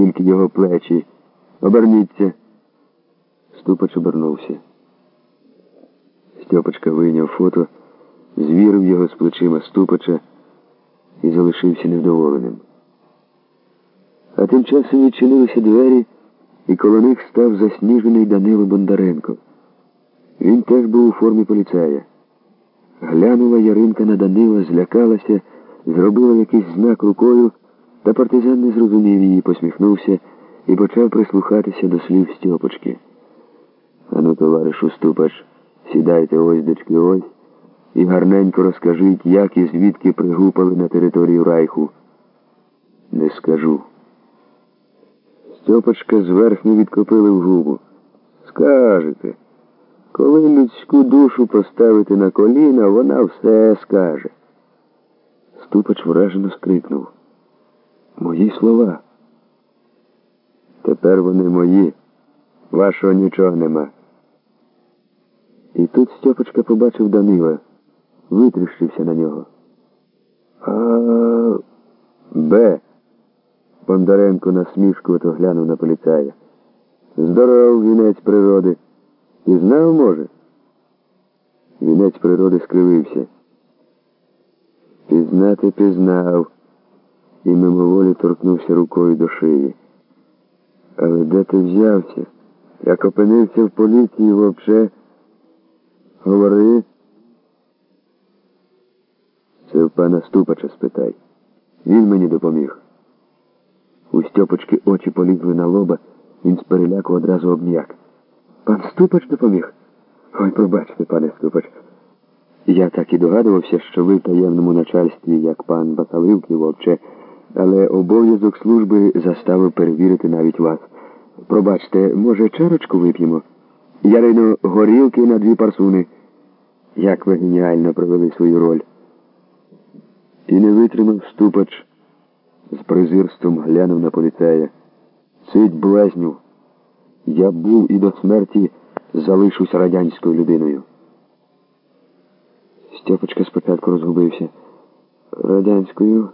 тільки його плечі. Оберніться. Ступач обернувся. Стьопочка вийняв фото, звірив його з плечима ступача і залишився невдоволеним. А тим часом відчинилися двері, і коло них став засніжений Данило Бондаренко. Він теж був у формі поліцая. Глянула Яринка на Данила, злякалася, зробила якийсь знак рукою, та партизан не зрозумів її, посміхнувся і почав прислухатися до слів Стьопочки. Ану, товаришу Ступач, сідайте ось, дочки, ось, і гарненько розкажіть, як і звідки пригупали на територію райху. Не скажу. Стьопочка зверхньо відкопили в губу. Скажете. Коли людську душу поставити на коліна, вона все скаже. Ступач вражено скрикнув. Мої слова. Тепер вони мої. Вашого нічого нема. І тут Стьопочка побачив Данила, витріщився на нього. А Б. Бондаренко насмішкувато глянув на поліцая. Здоров, вінець природи. Пізнав, може? Вінець природи скривився. Пізнати пізнав і мимоволі торкнувся рукою до шиї. Але де ти взявся? Як опинився в поліції вовче, говори. Це в пана Ступача спитай. Він мені допоміг. У Стьопочки очі полізли на лоба, він з переляку одразу обняк. Пан Ступач допоміг? Ой, пробачте, пане Ступач. Я так і догадувався, що ви в таємному начальстві, як пан Баталивки, вовче, але обов'язок служби заставив перевірити навіть вас. Пробачте, може, чарочку вип'ємо? Ярино, горілки на дві парсуни. Як ви геніально провели свою роль. І не витримав ступач, з презирством глянув на поліцея. Цить блазню. Я був і до смерті залишусь радянською людиною. Степочка спочатку розгубився. Радянською?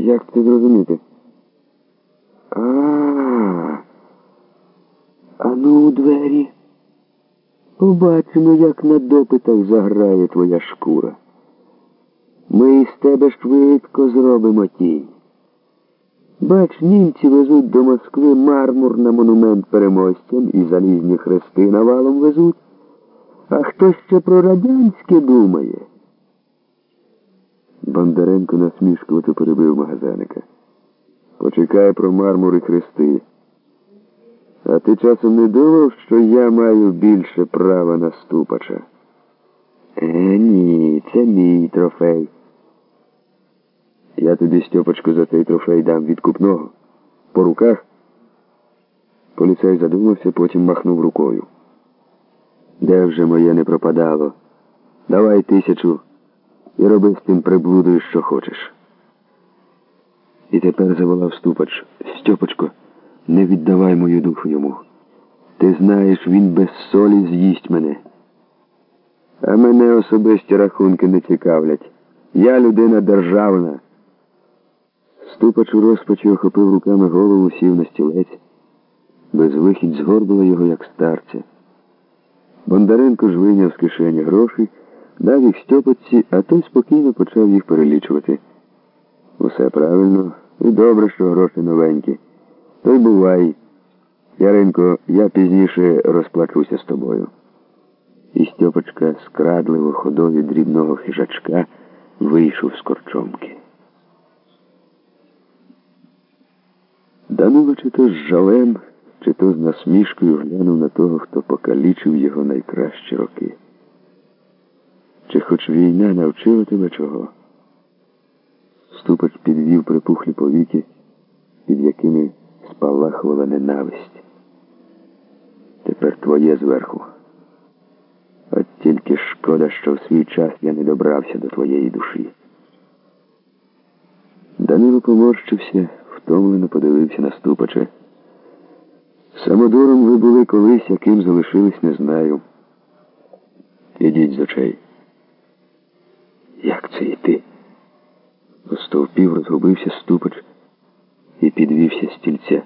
Як це зрозуміти? А, а ну у двері. Побачимо, як на допитах заграє твоя шкура. Ми із тебе швидко зробимо тінь. Бач, німці везуть до Москви мармур на монумент переможцям і залізні хрести навалом везуть. А хто ще про радянське думає? Бондаренко насмішкувато перебив магазиника. Почекай про мармур і хрести. А ти часом не думав, що я маю більше права на ступача? Е, ні, це мій трофей. Я тобі, Стьопочку, за цей трофей дам відкупного. По руках. Поліцей задумався, потім махнув рукою. Де вже моє не пропадало? Давай тисячу і роби з тим приблудою, що хочеш. І тепер заволав ступач. Стьопочко, не віддавай мою душу йому. Ти знаєш, він без солі з'їсть мене. А мене особисті рахунки не цікавлять. Я людина державна. Ступач у розпачі охопив руками голову, сів на стілець. Безвихідь згорбила його, як старця. Бондаренко ж вийняв з кишені гроші, дав їх Стьопочці, а той спокійно почав їх перелічувати. Усе правильно і добре, що гроші новенькі. То й бувай. Яринко, я пізніше розплачуся з тобою. І Стьопочка, скрадливо ходові дрібного хижачка, вийшов з корчомки. Данило чи то з жалем, чи то з насмішкою глянув на того, хто покалічив його найкращі роки. Чи хоч війна навчила тебе чого? Ступач підвів припухлі повіки, під якими спалахувала ненависть. Тепер твоє зверху. От тільки шкода, що в свій час я не добрався до твоєї душі. Данило поморщився втомлено подивився на ступача. Самодуром ви були колись, яким залишились, не знаю. Ідіть з очей. Остовпів розгубився ступач і підвівся стільця.